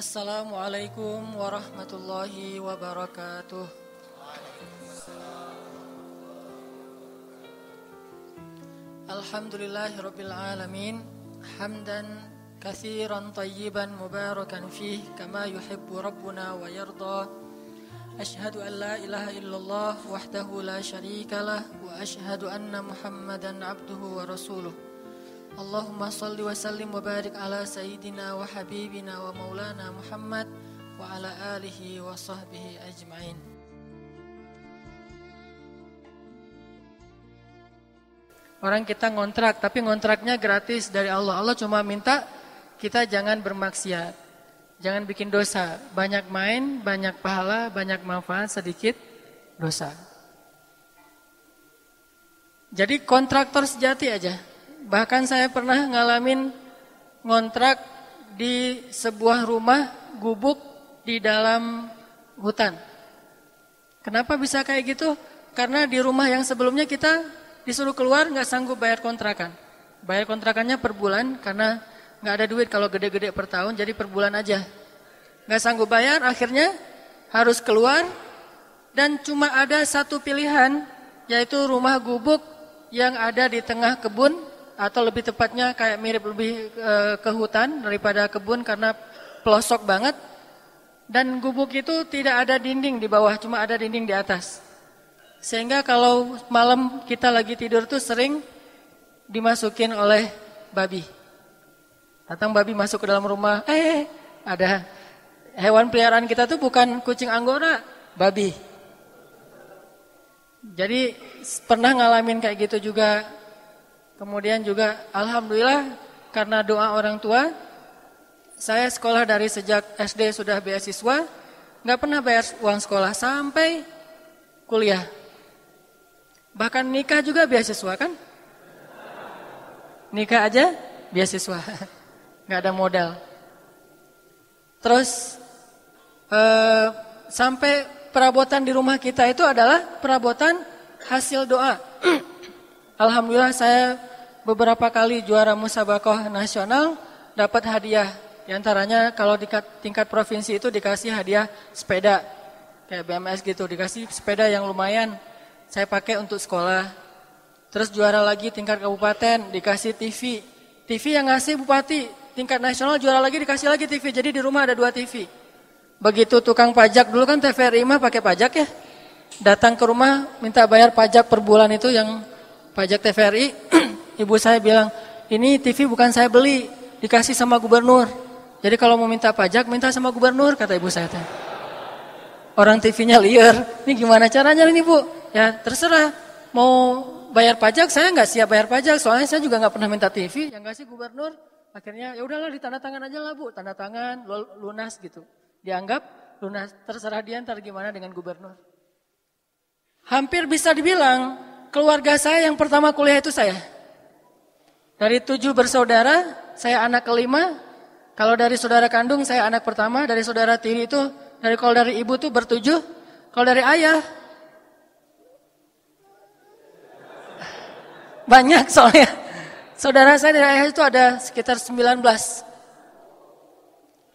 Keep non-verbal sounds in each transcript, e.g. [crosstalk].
السلام عليكم ورحمة الله وبركاته. الحمد لله رب العالمين. حمدا كثيرا طيبا مباركا فيه كما يحب ربنا ويرضى. أشهد أن لا إله إلا الله وحده لا شريك له وأشهد أن محمدا عبده ورسوله. Allahumma salli wa sallim wa barik ala sayyidina wa habibina wa maulana Muhammad wa ala alihi wa sahbihi ajma'in. Orang kita ngontrak, tapi ngontraknya gratis dari Allah. Allah cuma minta kita jangan bermaksiat. Jangan bikin dosa. Banyak main, banyak pahala, banyak manfaat, sedikit dosa. Jadi kontraktor sejati aja. Bahkan saya pernah ngalamin ngontrak di sebuah rumah gubuk di dalam hutan. Kenapa bisa kayak gitu? Karena di rumah yang sebelumnya kita disuruh keluar nggak sanggup bayar kontrakan. Bayar kontrakannya per bulan karena nggak ada duit kalau gede-gede per tahun jadi per bulan aja. Nggak sanggup bayar akhirnya harus keluar dan cuma ada satu pilihan yaitu rumah gubuk yang ada di tengah kebun atau lebih tepatnya kayak mirip lebih e, ke hutan daripada kebun karena pelosok banget. Dan gubuk itu tidak ada dinding di bawah cuma ada dinding di atas. Sehingga kalau malam kita lagi tidur tuh sering dimasukin oleh babi. Datang babi masuk ke dalam rumah eh ada hewan peliharaan kita tuh bukan kucing anggora babi. Jadi pernah ngalamin kayak gitu juga Kemudian juga alhamdulillah karena doa orang tua saya sekolah dari sejak SD sudah beasiswa, nggak pernah bayar uang sekolah sampai kuliah. Bahkan nikah juga beasiswa kan? Nikah aja beasiswa, [laughs] nggak ada modal. Terus eh, sampai perabotan di rumah kita itu adalah perabotan hasil doa. [clears throat] Alhamdulillah saya beberapa kali juara musabakoh nasional dapat hadiah. Di antaranya kalau di tingkat provinsi itu dikasih hadiah sepeda. Kayak BMS gitu, dikasih sepeda yang lumayan. Saya pakai untuk sekolah. Terus juara lagi tingkat kabupaten, dikasih TV. TV yang ngasih bupati, tingkat nasional juara lagi dikasih lagi TV. Jadi di rumah ada dua TV. Begitu tukang pajak dulu kan TVRI mah pakai pajak ya. Datang ke rumah minta bayar pajak per bulan itu yang pajak TVRI [clears throat] ibu saya bilang, ini TV bukan saya beli, dikasih sama gubernur. Jadi kalau mau minta pajak, minta sama gubernur, kata ibu saya. Orang TV-nya liar, ini gimana caranya ini bu? Ya terserah, mau bayar pajak, saya nggak siap bayar pajak, soalnya saya juga nggak pernah minta TV, yang ngasih gubernur. Akhirnya ya udahlah ditanda tangan aja lah bu, tanda tangan, lunas gitu. Dianggap lunas, terserah dia ntar gimana dengan gubernur. Hampir bisa dibilang, keluarga saya yang pertama kuliah itu saya. Dari tujuh bersaudara, saya anak kelima. Kalau dari saudara kandung, saya anak pertama. Dari saudara tiri itu, dari kalau dari ibu tuh bertujuh. Kalau dari ayah, banyak soalnya. Saudara saya dari ayah itu ada sekitar 19.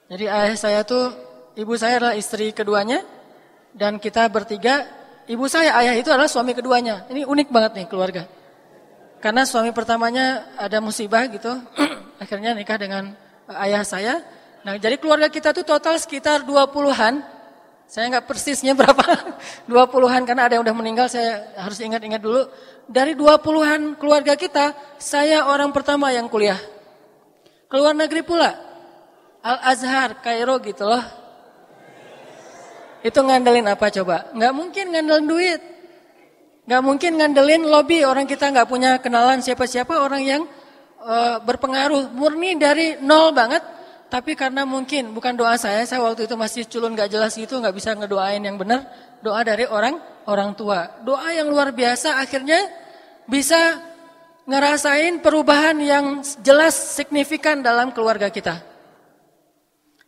Jadi ayah saya tuh, ibu saya adalah istri keduanya. Dan kita bertiga, ibu saya, ayah itu adalah suami keduanya. Ini unik banget nih keluarga. Karena suami pertamanya ada musibah gitu, [clears throat] akhirnya nikah dengan ayah saya. Nah, jadi keluarga kita tuh total sekitar 20-an. Saya nggak persisnya [laughs] berapa, 20-an karena ada yang udah meninggal, saya harus ingat-ingat dulu. Dari 20-an keluarga kita, saya orang pertama yang kuliah. Keluar negeri pula. Al-Azhar, Kairo gitu loh. Itu ngandelin apa coba? Nggak mungkin ngandelin duit. Gak mungkin ngandelin lobby orang kita gak punya kenalan siapa-siapa orang yang uh, berpengaruh murni dari nol banget. Tapi karena mungkin bukan doa saya, saya waktu itu masih culun gak jelas gitu, gak bisa ngedoain yang benar. Doa dari orang orang tua. Doa yang luar biasa akhirnya bisa ngerasain perubahan yang jelas signifikan dalam keluarga kita.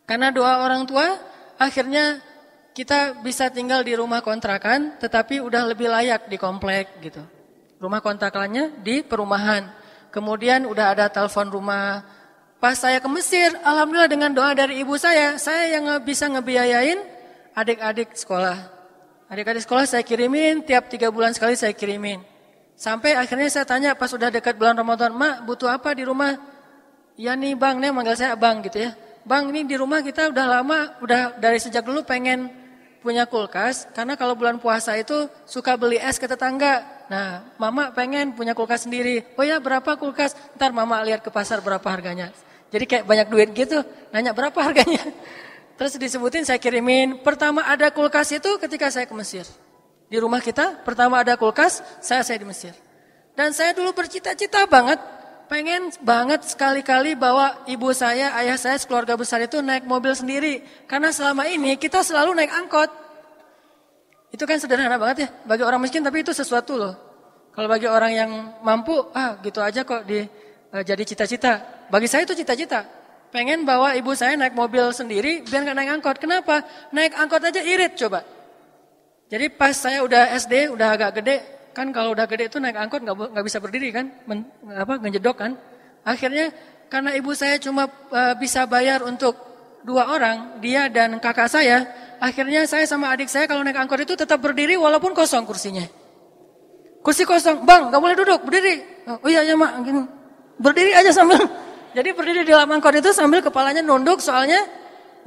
Karena doa orang tua akhirnya kita bisa tinggal di rumah kontrakan tetapi udah lebih layak di komplek gitu. Rumah kontrakannya di perumahan. Kemudian udah ada telepon rumah, Pas saya ke Mesir, alhamdulillah dengan doa dari ibu saya, saya yang bisa ngebiayain adik-adik sekolah. Adik-adik sekolah saya kirimin, tiap tiga bulan sekali saya kirimin. Sampai akhirnya saya tanya pas sudah dekat bulan Ramadan, Mak butuh apa di rumah? Ya nih bang, nih manggil saya bang gitu ya. Bang ini di rumah kita udah lama, udah dari sejak dulu pengen punya kulkas. Karena kalau bulan puasa itu suka beli es ke tetangga. Nah, mama pengen punya kulkas sendiri. Oh ya berapa kulkas? Ntar mama lihat ke pasar berapa harganya. Jadi kayak banyak duit gitu, nanya berapa harganya. [laughs] Terus disebutin saya kirimin. Pertama ada kulkas itu ketika saya ke Mesir. Di rumah kita, pertama ada kulkas, saya saya di Mesir. Dan saya dulu bercita-cita banget pengen banget sekali-kali bawa ibu saya, ayah saya, keluarga besar itu naik mobil sendiri. Karena selama ini kita selalu naik angkot. Itu kan sederhana banget ya, bagi orang miskin tapi itu sesuatu loh. Kalau bagi orang yang mampu, ah gitu aja kok di uh, jadi cita-cita. Bagi saya itu cita-cita. Pengen bawa ibu saya naik mobil sendiri biar nggak naik angkot. Kenapa? Naik angkot aja irit coba. Jadi pas saya udah SD, udah agak gede, Kan kalau udah gede itu naik angkot nggak nggak bisa berdiri kan, Men, apa ngejedok kan. Akhirnya karena ibu saya cuma uh, bisa bayar untuk dua orang, dia dan kakak saya. Akhirnya saya sama adik saya kalau naik angkot itu tetap berdiri walaupun kosong kursinya. Kursi kosong, bang nggak boleh duduk, berdiri. Oh iya ya mak, gini. berdiri aja sambil. [laughs] Jadi berdiri di dalam angkot itu sambil kepalanya nunduk soalnya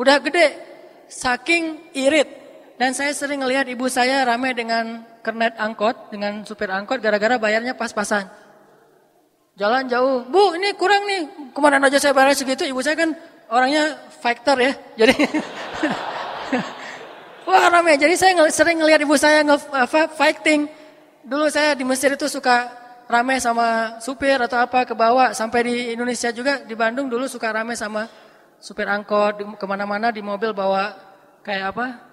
udah gede, saking irit. Dan saya sering ngelihat ibu saya rame dengan kernet angkot dengan supir angkot gara-gara bayarnya pas-pasan. Jalan jauh, bu ini kurang nih, kemarin aja saya bayar segitu, ibu saya kan orangnya fighter ya, jadi [laughs] wah ramai. Jadi saya sering ngelihat ibu saya nge fighting. Dulu saya di Mesir itu suka ramai sama supir atau apa ke bawah, sampai di Indonesia juga di Bandung dulu suka ramai sama supir angkot ke mana-mana di mobil bawa kayak apa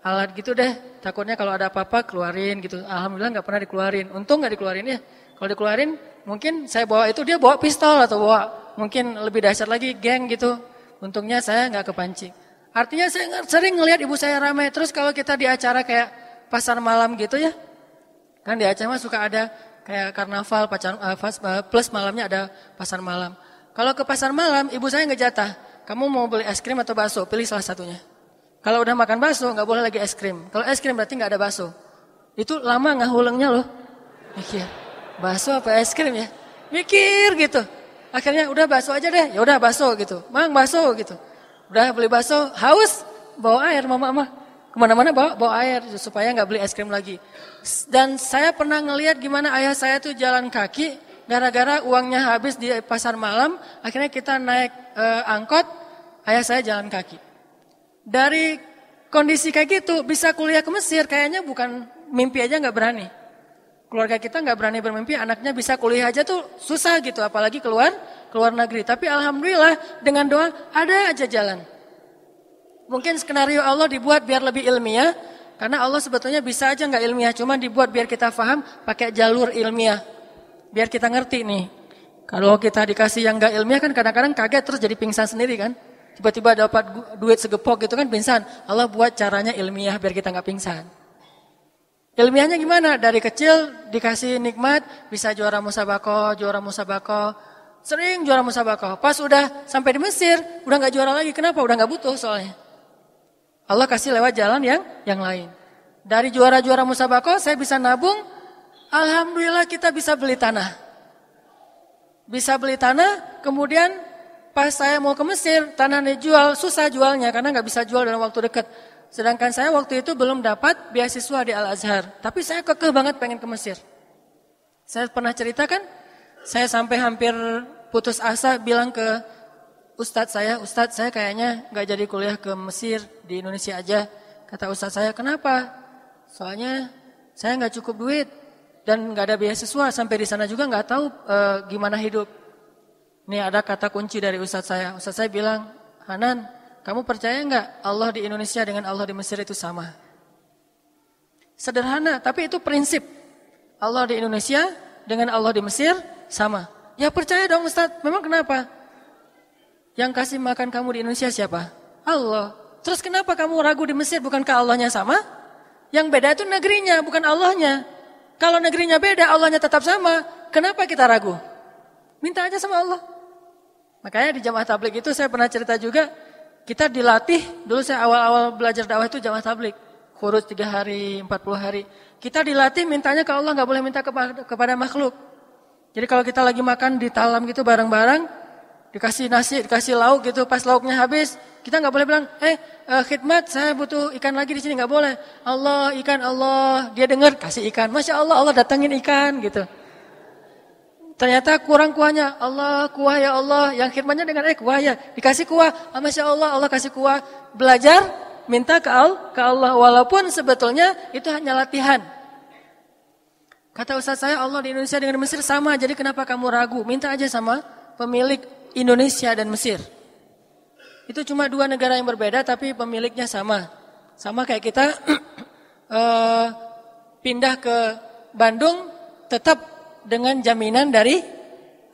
alat gitu deh. Takutnya kalau ada apa-apa keluarin gitu. Alhamdulillah nggak pernah dikeluarin. Untung nggak dikeluarin ya. Kalau dikeluarin mungkin saya bawa itu dia bawa pistol atau bawa mungkin lebih dahsyat lagi geng gitu. Untungnya saya nggak kepancing. Artinya saya sering ngelihat ibu saya ramai. Terus kalau kita di acara kayak pasar malam gitu ya. Kan di acara suka ada kayak karnaval uh, plus malamnya ada pasar malam. Kalau ke pasar malam ibu saya nggak jatah. Kamu mau beli es krim atau bakso? Pilih salah satunya. Kalau udah makan bakso nggak boleh lagi es krim. Kalau es krim berarti nggak ada bakso. Itu lama nggak hulengnya loh. Mikir, bakso apa es krim ya? Mikir gitu. Akhirnya udah bakso aja deh. Ya udah bakso gitu. Mang bakso gitu. Udah beli bakso, haus, bawa air mama mama. Ke mana-mana bawa bawa air supaya nggak beli es krim lagi. Dan saya pernah ngelihat gimana ayah saya tuh jalan kaki gara-gara uangnya habis di pasar malam. Akhirnya kita naik uh, angkot, ayah saya jalan kaki dari kondisi kayak gitu bisa kuliah ke Mesir kayaknya bukan mimpi aja nggak berani. Keluarga kita nggak berani bermimpi anaknya bisa kuliah aja tuh susah gitu apalagi keluar keluar negeri. Tapi alhamdulillah dengan doa ada aja jalan. Mungkin skenario Allah dibuat biar lebih ilmiah karena Allah sebetulnya bisa aja nggak ilmiah cuma dibuat biar kita paham pakai jalur ilmiah. Biar kita ngerti nih. Kalau kita dikasih yang nggak ilmiah kan kadang-kadang kaget terus jadi pingsan sendiri kan tiba-tiba dapat duit segepok gitu kan pingsan. Allah buat caranya ilmiah biar kita nggak pingsan. Ilmiahnya gimana? Dari kecil dikasih nikmat, bisa juara musabako, juara musabako, sering juara musabako. Pas udah sampai di Mesir, udah nggak juara lagi. Kenapa? Udah nggak butuh soalnya. Allah kasih lewat jalan yang yang lain. Dari juara-juara musabako, saya bisa nabung. Alhamdulillah kita bisa beli tanah. Bisa beli tanah, kemudian Pas saya mau ke Mesir, tanah dijual, susah jualnya karena nggak bisa jual dalam waktu dekat. Sedangkan saya waktu itu belum dapat beasiswa di Al-Azhar. Tapi saya kekeh banget pengen ke Mesir. Saya pernah ceritakan, saya sampai hampir putus asa bilang ke Ustadz saya, Ustadz saya kayaknya nggak jadi kuliah ke Mesir, di Indonesia aja. Kata Ustadz saya, kenapa? Soalnya saya nggak cukup duit dan nggak ada beasiswa sampai di sana juga nggak tahu e, gimana hidup. Ini ada kata kunci dari Ustadz saya. Ustadz saya bilang, Hanan, kamu percaya nggak Allah di Indonesia dengan Allah di Mesir itu sama? Sederhana, tapi itu prinsip. Allah di Indonesia dengan Allah di Mesir sama. Ya percaya dong Ustadz, memang kenapa? Yang kasih makan kamu di Indonesia siapa? Allah. Terus kenapa kamu ragu di Mesir bukankah Allahnya sama? Yang beda itu negerinya, bukan Allahnya. Kalau negerinya beda, Allahnya tetap sama. Kenapa kita ragu? Minta aja sama Allah. Makanya di jamaah tablik itu saya pernah cerita juga, kita dilatih, dulu saya awal-awal belajar dakwah itu jamaah tablik. Kurus tiga hari, empat puluh hari. Kita dilatih mintanya ke Allah, nggak boleh minta kepada, kepada makhluk. Jadi kalau kita lagi makan di talam gitu bareng-bareng, dikasih nasi, dikasih lauk gitu, pas lauknya habis, kita nggak boleh bilang, eh uh, khidmat saya butuh ikan lagi di sini nggak boleh. Allah ikan Allah, dia dengar kasih ikan, masya Allah Allah datangin ikan gitu. Ternyata kurang kuahnya, Allah kuah ya Allah, yang khidmatnya dengan eh kuah ya, dikasih kuah, ah, masya Allah Allah kasih kuah, belajar minta ke Allah, ke Allah walaupun sebetulnya itu hanya latihan. Kata Ustaz saya Allah di Indonesia dengan Mesir sama, jadi kenapa kamu ragu? Minta aja sama pemilik Indonesia dan Mesir. Itu cuma dua negara yang berbeda tapi pemiliknya sama. Sama kayak kita uh, [clears throat] pindah ke Bandung tetap dengan jaminan dari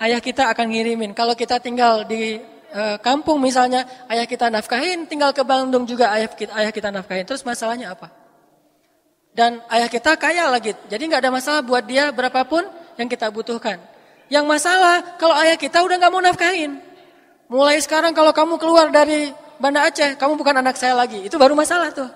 ayah kita akan ngirimin. Kalau kita tinggal di Eh, kampung misalnya ayah kita nafkahin, tinggal ke Bandung juga ayah kita, ayah kita nafkahin. Terus masalahnya apa? Dan ayah kita kaya lagi, jadi nggak ada masalah buat dia berapapun yang kita butuhkan. Yang masalah kalau ayah kita udah nggak mau nafkahin. Mulai sekarang kalau kamu keluar dari Banda Aceh, kamu bukan anak saya lagi. Itu baru masalah tuh.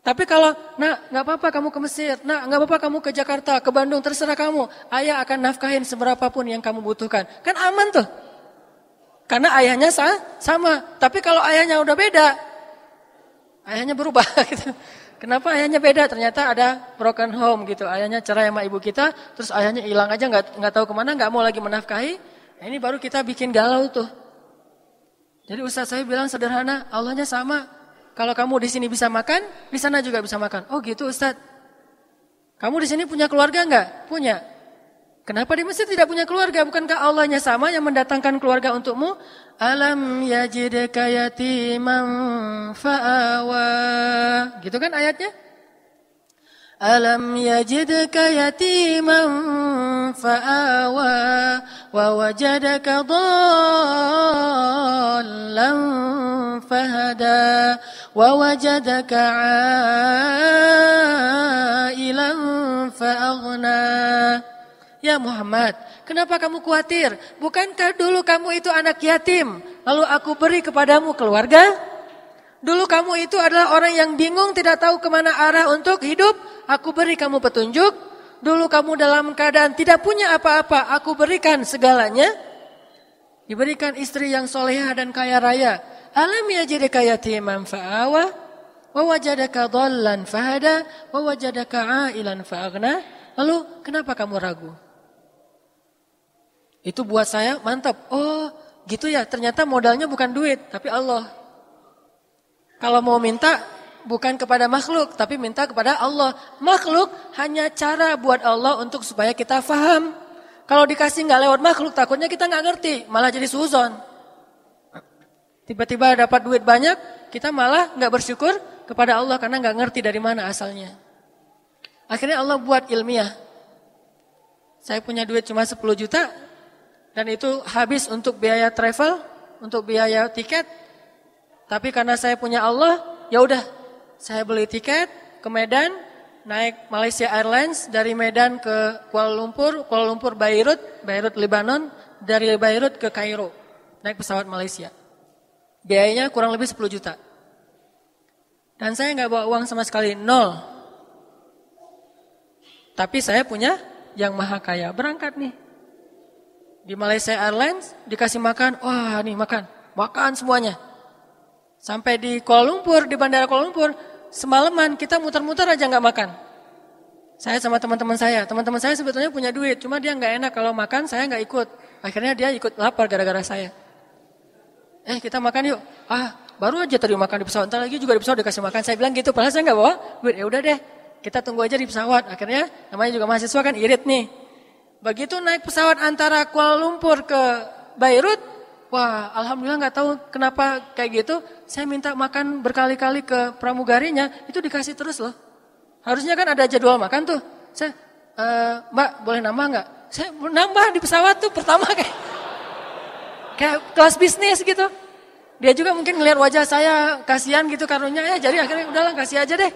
Tapi kalau, nak nggak apa-apa kamu ke Mesir, nak nggak apa-apa kamu ke Jakarta, ke Bandung, terserah kamu. Ayah akan nafkahin seberapapun yang kamu butuhkan. Kan aman tuh. Karena ayahnya sama. Tapi kalau ayahnya udah beda, ayahnya berubah [laughs] gitu. Kenapa ayahnya beda? Ternyata ada broken home gitu. Ayahnya cerai sama ibu kita, terus ayahnya hilang aja nggak nggak tahu ke mana, nggak mau lagi menafkahi. Nah, ini baru kita bikin galau tuh. Jadi Ustaz saya bilang sederhana, Allahnya sama. Kalau kamu di sini bisa makan, di sana juga bisa makan. Oh gitu Ustaz. Kamu di sini punya keluarga nggak? Punya. Kenapa di Mesir tidak punya keluarga? Bukankah Allahnya sama yang mendatangkan keluarga untukmu? Alam yajidka yatiman fa'awa. Gitu kan ayatnya? Alam yajidka yatiman fa'awa wa wajadaka dhallan fahada wajadaka ailan fa'aghna. Ya Muhammad, kenapa kamu khawatir? Bukankah dulu kamu itu anak yatim, lalu aku beri kepadamu keluarga? Dulu kamu itu adalah orang yang bingung, tidak tahu ke mana arah untuk hidup, aku beri kamu petunjuk. Dulu kamu dalam keadaan tidak punya apa-apa, aku berikan segalanya. Diberikan istri yang solehah dan kaya raya. Alam yajidika yatiman fa'awa, wa wajadaka dhallan fahada, wa wajadaka ailan fa'agna. Lalu kenapa kamu ragu? Itu buat saya mantap. Oh, gitu ya. Ternyata modalnya bukan duit, tapi Allah. Kalau mau minta bukan kepada makhluk, tapi minta kepada Allah. Makhluk hanya cara buat Allah untuk supaya kita faham. Kalau dikasih nggak lewat makhluk, takutnya kita nggak ngerti, malah jadi suzon. Tiba-tiba dapat duit banyak, kita malah nggak bersyukur kepada Allah karena nggak ngerti dari mana asalnya. Akhirnya Allah buat ilmiah. Saya punya duit cuma 10 juta, dan itu habis untuk biaya travel, untuk biaya tiket. Tapi karena saya punya Allah, ya udah, saya beli tiket ke Medan, naik Malaysia Airlines dari Medan ke Kuala Lumpur, Kuala Lumpur Beirut, Beirut Lebanon, dari Beirut ke Kairo, naik pesawat Malaysia. Biayanya kurang lebih 10 juta. Dan saya nggak bawa uang sama sekali, nol. Tapi saya punya yang maha kaya, berangkat nih. Di Malaysia Airlines dikasih makan, wah nih makan, makan semuanya. Sampai di Kuala Lumpur, di Bandara Kuala Lumpur, semalaman kita muter-muter aja nggak makan. Saya sama teman-teman saya, teman-teman saya sebetulnya punya duit, cuma dia nggak enak kalau makan, saya nggak ikut. Akhirnya dia ikut lapar gara-gara saya. Eh kita makan yuk. Ah baru aja tadi makan di pesawat, ntar lagi juga di pesawat dikasih makan. Saya bilang gitu, padahal saya nggak bawa duit. Ya udah deh, kita tunggu aja di pesawat. Akhirnya namanya juga mahasiswa kan irit nih. Begitu naik pesawat antara Kuala Lumpur ke Beirut, wah alhamdulillah nggak tahu kenapa kayak gitu. Saya minta makan berkali-kali ke pramugarinya, itu dikasih terus loh. Harusnya kan ada jadwal makan tuh. Saya, e, Mbak boleh nambah nggak? Saya nambah di pesawat tuh pertama kayak kayak kelas bisnis gitu. Dia juga mungkin ngelihat wajah saya kasihan gitu karunya ya, jadi akhirnya udahlah kasih aja deh.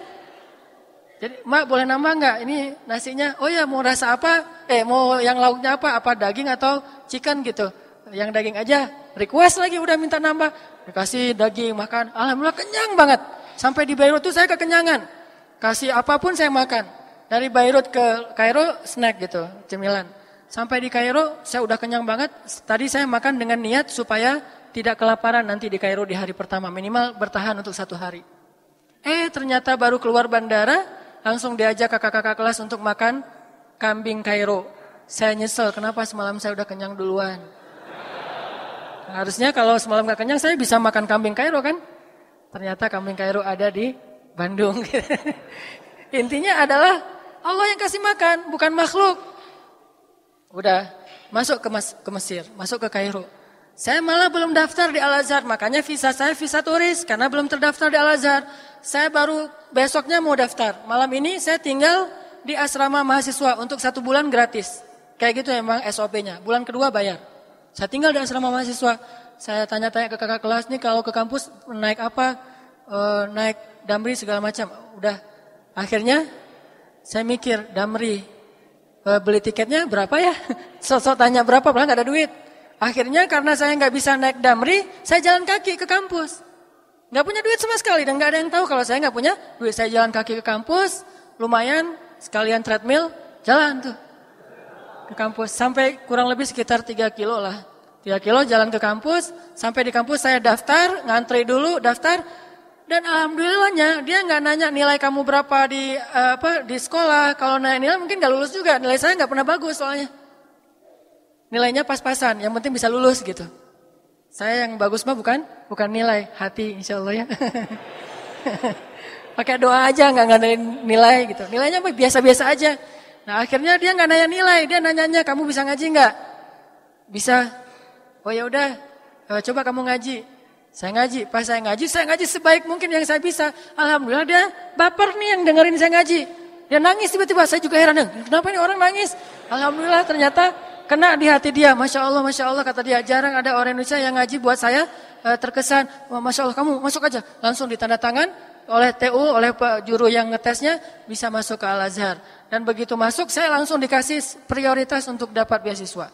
Jadi, Mak boleh nambah nggak? Ini nasinya, oh ya mau rasa apa? Eh mau yang lauknya apa? Apa daging atau chicken gitu? yang daging aja. Request lagi udah minta nambah. Dikasih daging makan. Alhamdulillah kenyang banget. Sampai di Beirut tuh saya kekenyangan. Kasih apa pun saya makan. Dari Beirut ke Kairo snack gitu, cemilan. Sampai di Kairo saya udah kenyang banget. Tadi saya makan dengan niat supaya tidak kelaparan nanti di Kairo di hari pertama. Minimal bertahan untuk satu hari. Eh ternyata baru keluar bandara langsung diajak kakak-kakak kelas untuk makan kambing Kairo. Saya nyesel kenapa semalam saya udah kenyang duluan. Harusnya kalau semalam gak kenyang saya bisa makan kambing Kairo kan. Ternyata kambing Kairo ada di Bandung. [laughs] Intinya adalah Allah yang kasih makan, bukan makhluk. Udah masuk ke, Mas, ke Mesir, masuk ke Kairo. Saya malah belum daftar di Al-Azhar, makanya visa saya visa turis karena belum terdaftar di Al-Azhar. Saya baru besoknya mau daftar. Malam ini saya tinggal di asrama mahasiswa untuk satu bulan gratis. Kayak gitu emang SOP-nya. Bulan kedua bayar. Saya tinggal di asrama mahasiswa. Saya tanya-tanya ke kakak kelas nih kalau ke kampus naik apa, e, naik damri segala macam. Udah. Akhirnya saya mikir damri beli tiketnya berapa ya? [laughs] Sosok tanya berapa, padahal nggak ada duit. Akhirnya karena saya nggak bisa naik damri, saya jalan kaki ke kampus. Nggak punya duit sama sekali dan nggak ada yang tahu kalau saya nggak punya duit. Saya jalan kaki ke kampus, lumayan sekalian treadmill, jalan tuh ke kampus sampai kurang lebih sekitar 3 kilo lah. 3 kilo jalan ke kampus, sampai di kampus saya daftar, ngantri dulu, daftar, dan alhamdulillahnya dia nggak nanya nilai kamu berapa di uh, apa di sekolah. Kalau nanya nilai mungkin nggak lulus juga. Nilai saya nggak pernah bagus soalnya nilainya pas-pasan, yang penting bisa lulus gitu. Saya yang bagus mah bukan bukan nilai, hati insya Allah ya. [laughs] Pakai doa aja nggak ngandelin nilai gitu. Nilainya biasa-biasa aja. Nah akhirnya dia nggak nanya nilai, dia nanyanya kamu bisa ngaji nggak? Bisa. Oh ya udah, eh, coba kamu ngaji. Saya ngaji, pas saya ngaji, saya ngaji sebaik mungkin yang saya bisa. Alhamdulillah dia baper nih yang dengerin saya ngaji. Dia nangis tiba-tiba, saya juga heran, kenapa ini orang nangis? Alhamdulillah ternyata kena di hati dia. Masya Allah, Masya Allah kata dia. Jarang ada orang Indonesia yang ngaji buat saya uh, terkesan. Masya Allah kamu masuk aja. Langsung ditanda tangan oleh TU, oleh Pak Juru yang ngetesnya bisa masuk ke Al-Azhar. Dan begitu masuk saya langsung dikasih prioritas untuk dapat beasiswa.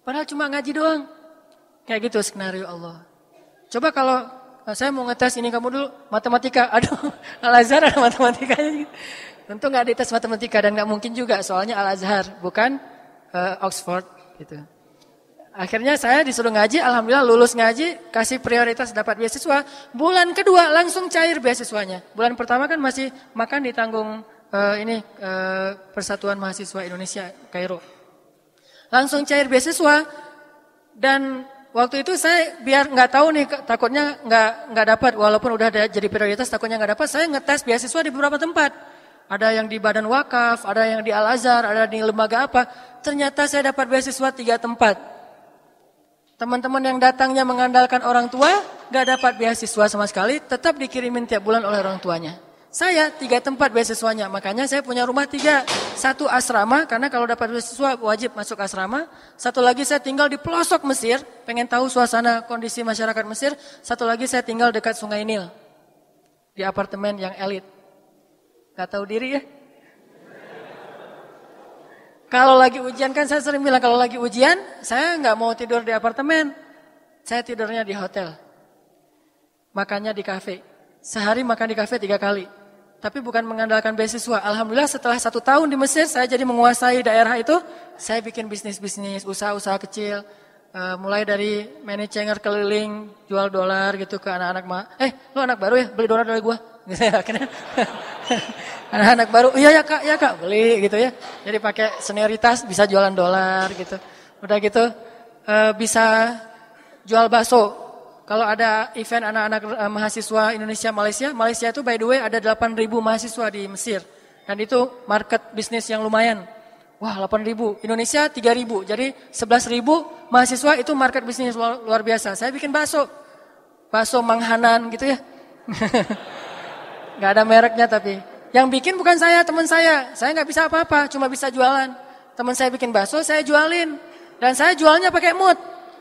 Padahal cuma ngaji doang. Kayak gitu skenario Allah. Coba kalau eh, saya mau ngetes ini kamu dulu matematika. [laughs] Aduh, Al-Azhar ada matematikanya. Tentu nggak dites matematika dan nggak mungkin juga soalnya Al-Azhar bukan uh, Oxford gitu. Akhirnya saya disuruh ngaji, alhamdulillah lulus ngaji, kasih prioritas dapat beasiswa. Bulan kedua langsung cair beasiswanya. Bulan pertama kan masih makan ditanggung uh, ini uh, Persatuan Mahasiswa Indonesia Kairo. Langsung cair beasiswa dan waktu itu saya biar nggak tahu nih takutnya nggak nggak dapat walaupun udah ada jadi prioritas takutnya nggak dapat saya ngetes beasiswa di beberapa tempat ada yang di Badan Wakaf, ada yang di Al Azhar, ada di lembaga apa. Ternyata saya dapat beasiswa tiga tempat. Teman-teman yang datangnya mengandalkan orang tua, gak dapat beasiswa sama sekali, tetap dikirimin tiap bulan oleh orang tuanya. Saya tiga tempat beasiswanya, makanya saya punya rumah tiga. Satu asrama, karena kalau dapat beasiswa wajib masuk asrama. Satu lagi saya tinggal di pelosok Mesir, pengen tahu suasana kondisi masyarakat Mesir. Satu lagi saya tinggal dekat Sungai Nil, di apartemen yang elit. Gak tahu diri ya. Kalau lagi ujian kan saya sering bilang kalau lagi ujian saya nggak mau tidur di apartemen. Saya tidurnya di hotel. Makannya di kafe. Sehari makan di kafe tiga kali. Tapi bukan mengandalkan beasiswa. Alhamdulillah setelah satu tahun di Mesir saya jadi menguasai daerah itu. Saya bikin bisnis-bisnis, usaha-usaha kecil. Uh, mulai dari manajer keliling, jual dolar gitu ke anak-anak. Eh, lu anak baru ya? Beli dolar dari gua. akhirnya [laughs] anak-anak baru iya ya kak ya kak beli gitu ya jadi pakai senioritas bisa jualan dolar gitu udah gitu e, bisa jual bakso kalau ada event anak-anak e, mahasiswa Indonesia Malaysia Malaysia itu by the way ada 8.000 mahasiswa di Mesir dan itu market bisnis yang lumayan Wah 8 ribu, Indonesia 3 ribu, jadi 11 ribu mahasiswa itu market bisnis luar, luar biasa. Saya bikin bakso, bakso manghanan gitu ya. [laughs] Gak ada mereknya tapi. Yang bikin bukan saya, teman saya. Saya nggak bisa apa-apa, cuma bisa jualan. Teman saya bikin bakso, saya jualin. Dan saya jualnya pakai mood.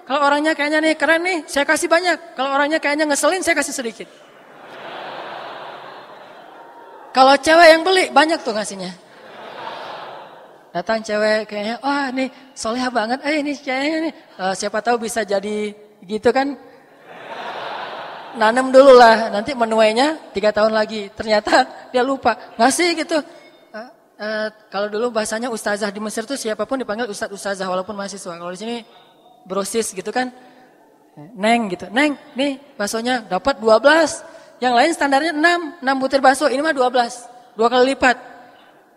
Kalau orangnya kayaknya nih keren nih, saya kasih banyak. Kalau orangnya kayaknya ngeselin, saya kasih sedikit. Kalau cewek yang beli, banyak tuh ngasihnya. Datang cewek kayaknya, wah nih soleha banget, eh ini ceweknya nih. Uh, siapa tahu bisa jadi gitu kan. Nanam dulu lah, nanti menuainya tiga tahun lagi. Ternyata dia lupa, ngasih gitu. Uh, kalau dulu bahasanya ustazah di Mesir tuh siapa pun dipanggil ustaz ustazah walaupun mahasiswa. Kalau di sini brosis gitu kan. Neng gitu, Neng nih baksonya dapat 12. Yang lain standarnya 6, 6 butir bakso, ini mah 12. Dua kali lipat.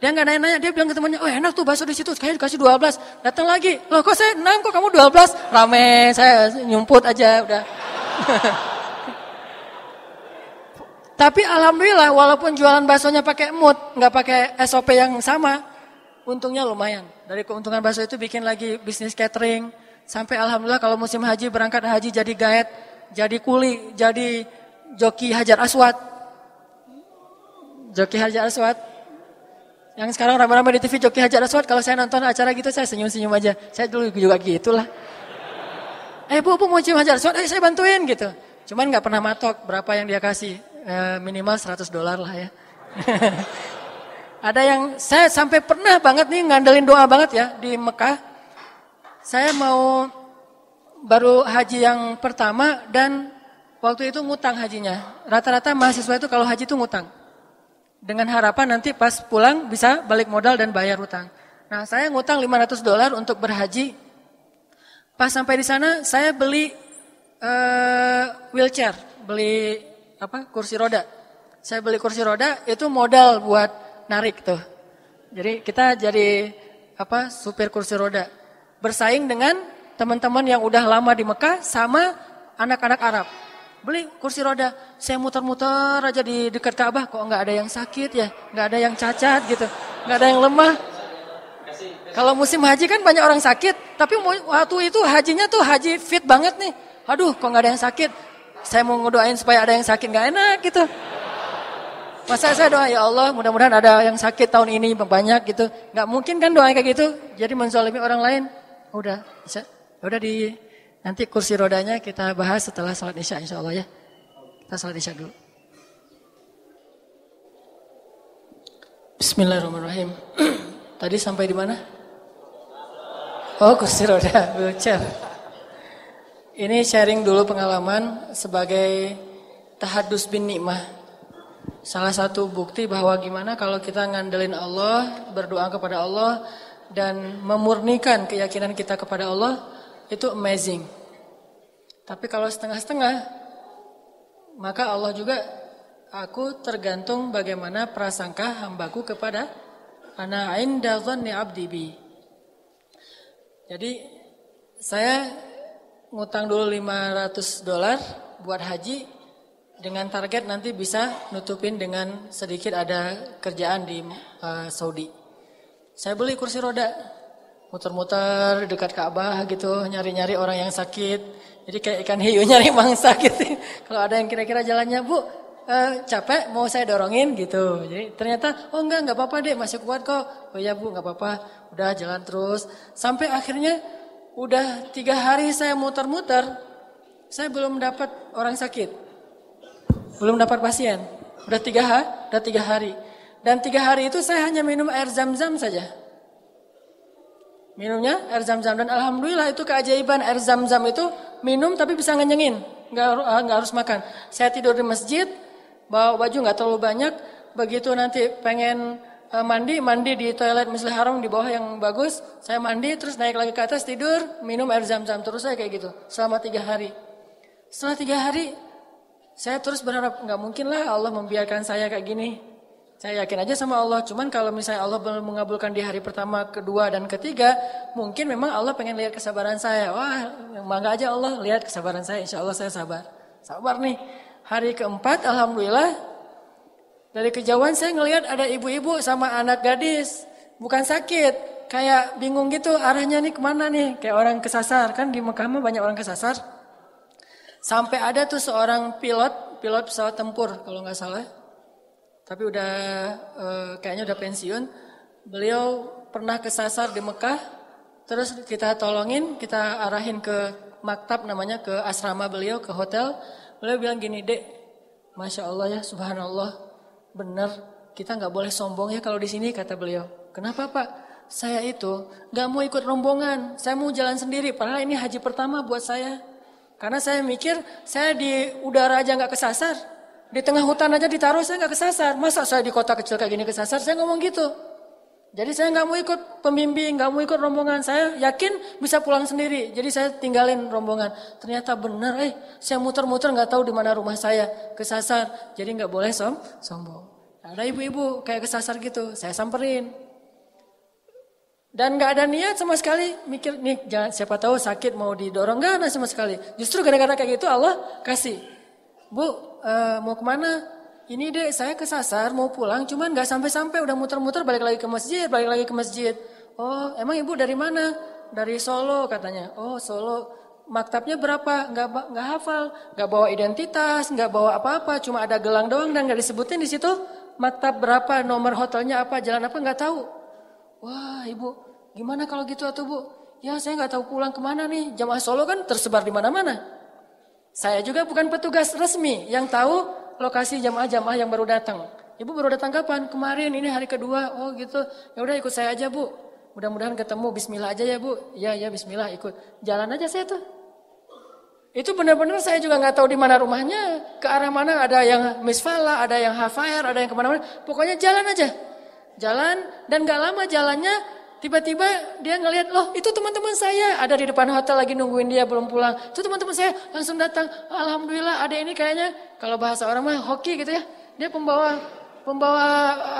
Dia nggak nanya-nanya, dia bilang ke temannya, oh enak tuh bakso di situ, kayaknya dikasih 12. Datang lagi, loh kok saya 6, kok kamu 12? Rame, saya nyumput aja udah. [laughs] Tapi alhamdulillah walaupun jualan baksonya pakai mood, nggak pakai SOP yang sama, untungnya lumayan. Dari keuntungan bakso itu bikin lagi bisnis catering, Sampai alhamdulillah kalau musim haji berangkat haji jadi gaet, jadi kuli, jadi joki hajar aswad. Joki hajar aswad. Yang sekarang ramai-ramai di TV joki hajar aswad, kalau saya nonton acara gitu saya senyum-senyum aja. Saya dulu juga gitulah. Eh bu, bu mau cium hajar aswad, eh saya bantuin gitu. Cuman nggak pernah matok berapa yang dia kasih. E, minimal 100 dolar lah ya. [laughs] Ada yang saya sampai pernah banget nih ngandelin doa banget ya di Mekah saya mau baru haji yang pertama dan waktu itu ngutang hajinya. Rata-rata mahasiswa itu kalau haji itu ngutang. Dengan harapan nanti pas pulang bisa balik modal dan bayar utang. Nah saya ngutang 500 dolar untuk berhaji. Pas sampai di sana saya beli uh, wheelchair, beli apa kursi roda. Saya beli kursi roda itu modal buat narik tuh. Jadi kita jadi apa supir kursi roda bersaing dengan teman-teman yang udah lama di Mekah sama anak-anak Arab. Beli kursi roda, saya muter-muter aja di dekat Ka'bah, kok nggak ada yang sakit ya, nggak ada yang cacat gitu, nggak ada yang lemah. Kalau musim haji kan banyak orang sakit, tapi waktu itu hajinya tuh haji fit banget nih. Aduh, kok nggak ada yang sakit? Saya mau ngedoain supaya ada yang sakit nggak enak gitu. Masa saya doa ya Allah mudah-mudahan ada yang sakit tahun ini banyak gitu. Nggak mungkin kan doa kayak gitu. Jadi menzalimi orang lain. Udah, bisa. Udah di nanti kursi rodanya kita bahas setelah salat Isya insya Allah ya. Kita salat Isya dulu. Bismillahirrahmanirrahim. [clears throat] Tadi sampai di mana? Oh, kursi roda, [laughs] wheelchair. Ini sharing dulu pengalaman sebagai tahadus bin nikmah. Salah satu bukti bahwa gimana kalau kita ngandelin Allah, berdoa kepada Allah, dan memurnikan keyakinan kita kepada Allah itu amazing. Tapi kalau setengah-setengah maka Allah juga aku tergantung bagaimana prasangka hambaku kepada ana inda dhanni abdi bi. Jadi saya ngutang dulu 500 dolar buat haji dengan target nanti bisa nutupin dengan sedikit ada kerjaan di uh, Saudi. Saya beli kursi roda, muter-muter dekat Ka'bah gitu, nyari-nyari orang yang sakit. Jadi kayak ikan hiu [laughs] nyari mangsa gitu. Kalau ada yang kira-kira jalannya, Bu, uh, capek mau saya dorongin gitu. Jadi ternyata, oh enggak, enggak apa-apa deh, masih kuat kok. Oh iya Bu, enggak apa-apa. Udah jalan terus. Sampai akhirnya udah tiga hari saya muter-muter, saya belum dapat orang sakit. Belum dapat pasien. Udah tiga, hari, udah tiga hari. Dan tiga hari itu saya hanya minum air zam-zam saja. Minumnya air zam-zam. Dan Alhamdulillah itu keajaiban air zam-zam itu minum tapi bisa ngenyengin. Nggak, ah, nggak harus makan. Saya tidur di masjid, bawa baju nggak terlalu banyak. Begitu nanti pengen uh, mandi, mandi di toilet Masjidil Haram di bawah yang bagus. Saya mandi, terus naik lagi ke atas, tidur, minum air zam-zam. Terus saya kayak gitu, selama tiga hari. Setelah tiga hari, saya terus berharap, nggak mungkin lah Allah membiarkan saya kayak gini. Saya yakin aja sama Allah. Cuman kalau misalnya Allah belum mengabulkan di hari pertama, kedua, dan ketiga, mungkin memang Allah pengen lihat kesabaran saya. Wah, bangga aja Allah lihat kesabaran saya. Insya Allah saya sabar. Sabar nih. Hari keempat, Alhamdulillah, dari kejauhan saya ngelihat ada ibu-ibu sama anak gadis. Bukan sakit, kayak bingung gitu arahnya nih ke mana nih. Kayak orang kesasar. Kan di Mekah banyak orang kesasar. Sampai ada tuh seorang pilot, pilot pesawat tempur kalau nggak salah tapi udah e, kayaknya udah pensiun. Beliau pernah kesasar di Mekah, terus kita tolongin, kita arahin ke maktab namanya ke asrama beliau ke hotel. Beliau bilang gini, dek, masya Allah ya, subhanallah, benar kita nggak boleh sombong ya kalau di sini kata beliau. Kenapa pak? saya itu gak mau ikut rombongan, saya mau jalan sendiri. Padahal ini haji pertama buat saya. Karena saya mikir saya di udara aja gak kesasar. Di tengah hutan aja ditaruh saya gak kesasar. Masa saya di kota kecil kayak gini kesasar? Saya ngomong gitu. Jadi saya nggak mau ikut pembimbing, nggak mau ikut rombongan. Saya yakin bisa pulang sendiri. Jadi saya tinggalin rombongan. Ternyata benar, eh saya muter-muter nggak tahu di mana rumah saya kesasar. Jadi nggak boleh som sombong. Ada ibu-ibu kayak kesasar gitu, saya samperin. Dan nggak ada niat sama sekali mikir nih jangan siapa tahu sakit mau didorong nggak ada sama sekali. Justru gara-gara kayak gitu Allah kasih. Bu uh, mau ke mana? ini deh saya kesasar mau pulang cuman nggak sampai-sampai udah muter-muter balik lagi ke masjid, balik lagi ke masjid. Oh, emang ibu dari mana? Dari Solo katanya. Oh, Solo. Maktabnya berapa? Nggak nggak hafal, nggak bawa identitas, nggak bawa apa-apa, cuma ada gelang doang dan nggak disebutin di situ maktab berapa, nomor hotelnya apa, jalan apa nggak tahu. Wah, ibu, gimana kalau gitu atau bu? Ya saya nggak tahu pulang ke mana nih. Jamaah Solo kan tersebar di mana-mana. Saya juga bukan petugas resmi yang tahu lokasi jamaah-jamaah yang baru datang. Ibu baru datang kapan? Kemarin ini hari kedua. Oh gitu. Ya udah ikut saya aja bu. Mudah-mudahan ketemu. Bismillah aja ya bu. Ya ya Bismillah ikut. Jalan aja saya tuh. Itu benar-benar saya juga nggak tahu di mana rumahnya, ke arah mana ada yang misfala, ada yang hafair, ada yang ke mana-mana. Pokoknya jalan aja, jalan dan gak lama jalannya Tiba-tiba dia ngelihat, loh itu teman-teman saya ada di depan hotel lagi nungguin dia belum pulang. Itu teman-teman saya langsung datang. Alhamdulillah ada ini kayaknya kalau bahasa orang mah hoki gitu ya. Dia pembawa pembawa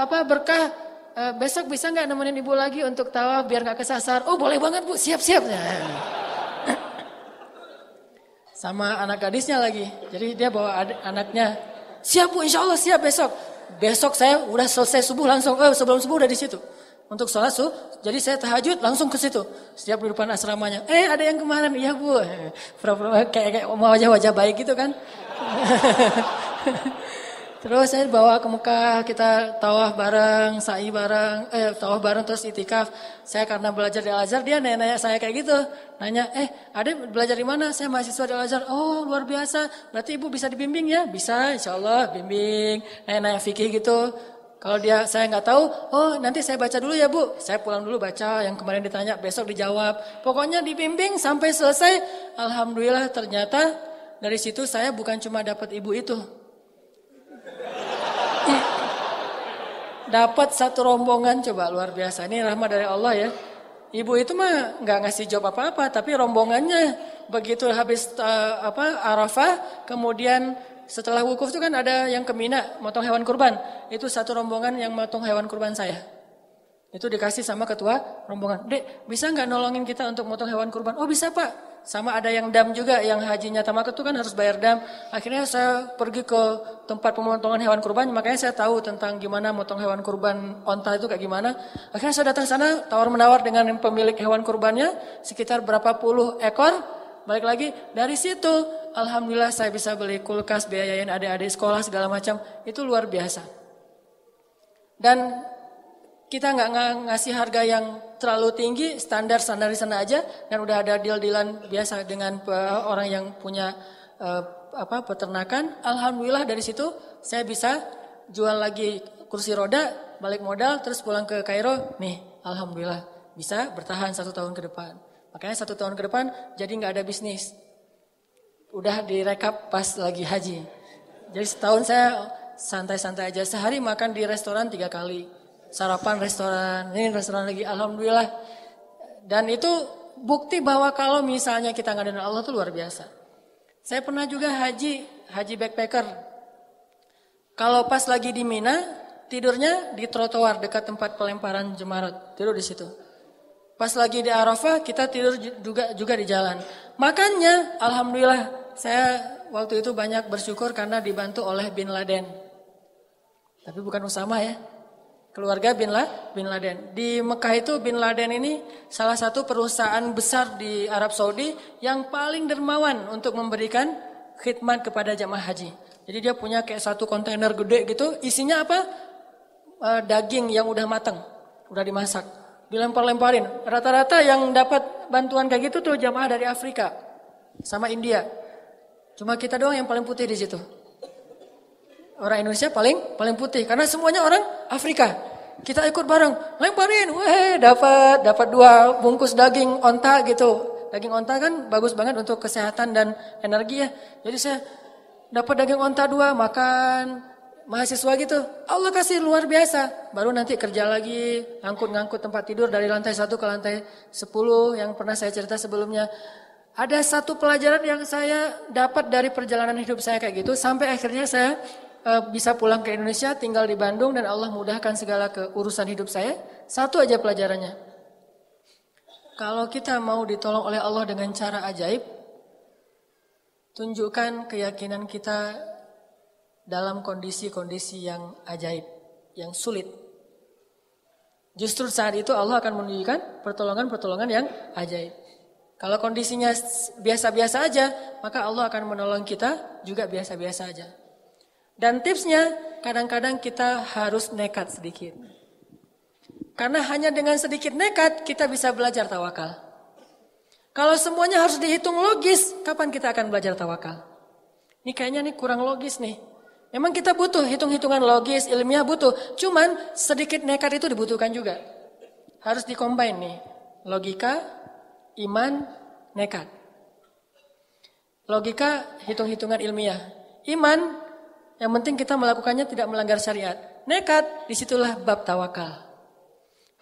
apa berkah. E, besok bisa nggak nemenin ibu lagi untuk tawaf biar nggak kesasar? Oh boleh banget bu, siap-siap. [laughs] Sama anak gadisnya lagi. Jadi dia bawa anaknya. Siap bu, insya Allah siap besok. Besok saya udah selesai subuh langsung. Eh sebelum subuh udah di situ untuk sholat suh. Jadi saya tahajud langsung ke situ. Setiap di depan asramanya. Eh ada yang kemarin, iya bu. [laughs] Kayak, kayak wajah-wajah baik gitu kan. [laughs] terus saya bawa ke Mekah, kita tawaf bareng, sa'i bareng, eh tawaf bareng terus itikaf. Saya karena belajar di Al-Azhar, dia nanya, saya kayak gitu. Nanya, eh ada belajar di mana? Saya mahasiswa di Al-Azhar. Oh luar biasa, berarti ibu bisa dibimbing ya? Bisa, insya Allah bimbing. Nanya-nanya fikih gitu. Kalau dia saya nggak tahu, oh nanti saya baca dulu ya bu. Saya pulang dulu baca yang kemarin ditanya, besok dijawab. Pokoknya dibimbing sampai selesai. Alhamdulillah ternyata dari situ saya bukan cuma dapat ibu itu. dapat satu rombongan coba luar biasa. Ini rahmat dari Allah ya. Ibu itu mah nggak ngasih job apa-apa, tapi rombongannya begitu habis uh, apa Arafah, kemudian setelah wukuf itu kan ada yang ke Mina, motong hewan kurban. Itu satu rombongan yang motong hewan kurban saya. Itu dikasih sama ketua rombongan. Dek, bisa nggak nolongin kita untuk motong hewan kurban? Oh bisa pak. Sama ada yang dam juga, yang hajinya tamak itu kan harus bayar dam. Akhirnya saya pergi ke tempat pemotongan hewan kurban, makanya saya tahu tentang gimana motong hewan kurban onta itu kayak gimana. Akhirnya saya datang sana, tawar menawar dengan pemilik hewan kurbannya, sekitar berapa puluh ekor. Balik lagi dari situ alhamdulillah saya bisa beli kulkas, biayain adik-adik sekolah segala macam, itu luar biasa. Dan kita nggak ngasih harga yang terlalu tinggi, standar-standar di sana aja, dan udah ada deal-dealan biasa dengan orang yang punya uh, apa peternakan. Alhamdulillah dari situ saya bisa jual lagi kursi roda, balik modal, terus pulang ke Kairo. Nih, alhamdulillah bisa bertahan satu tahun ke depan. Makanya satu tahun ke depan jadi nggak ada bisnis udah direkap pas lagi haji. Jadi setahun saya santai-santai aja. Sehari makan di restoran tiga kali. Sarapan restoran, ini restoran lagi. Alhamdulillah. Dan itu bukti bahwa kalau misalnya kita ngadain Allah itu luar biasa. Saya pernah juga haji, haji backpacker. Kalau pas lagi di Mina, tidurnya di trotoar dekat tempat pelemparan jemarat. Tidur di situ. Pas lagi di Arafah, kita tidur juga juga di jalan. Makanya, alhamdulillah saya waktu itu banyak bersyukur karena dibantu oleh Bin Laden. Tapi bukan Usama ya. Keluarga Bin, Bin Laden. Di Mekah itu Bin Laden ini salah satu perusahaan besar di Arab Saudi yang paling dermawan untuk memberikan khidmat kepada jamaah haji. Jadi dia punya kayak satu kontainer gede gitu, isinya apa? E, daging yang udah matang, udah dimasak. Dilempar-lemparin. Rata-rata yang dapat bantuan kayak gitu tuh jamaah dari Afrika sama India. Cuma kita doang yang paling putih di situ. Orang Indonesia paling paling putih karena semuanya orang Afrika. Kita ikut bareng, lemparin, weh dapat dapat dua bungkus daging onta gitu. Daging onta kan bagus banget untuk kesehatan dan energi ya. Jadi saya dapat daging onta dua, makan, mahasiswa gitu. Allah kasih luar biasa. Baru nanti kerja lagi, ngangkut-ngangkut tempat tidur dari lantai satu ke lantai sepuluh yang pernah saya cerita sebelumnya. Ada satu pelajaran yang saya dapat dari perjalanan hidup saya kayak gitu sampai akhirnya saya uh, bisa pulang ke Indonesia, tinggal di Bandung dan Allah mudahkan segala keurusan hidup saya. Satu aja pelajarannya. Kalau kita mau ditolong oleh Allah dengan cara ajaib, tunjukkan keyakinan kita dalam kondisi-kondisi yang ajaib, yang sulit. Justru saat itu Allah akan menunjukkan pertolongan-pertolongan yang ajaib. Kalau kondisinya biasa-biasa aja, maka Allah akan menolong kita juga biasa-biasa aja. Dan tipsnya, kadang-kadang kita harus nekat sedikit. Karena hanya dengan sedikit nekat, kita bisa belajar tawakal. Kalau semuanya harus dihitung logis, kapan kita akan belajar tawakal? Ini kayaknya nih kurang logis nih. Memang kita butuh hitung-hitungan logis, ilmiah butuh. Cuman sedikit nekat itu dibutuhkan juga. Harus dikombin nih. Logika, iman, nekat. Logika, hitung-hitungan ilmiah. Iman, yang penting kita melakukannya tidak melanggar syariat. Nekat, di situlah bab tawakal.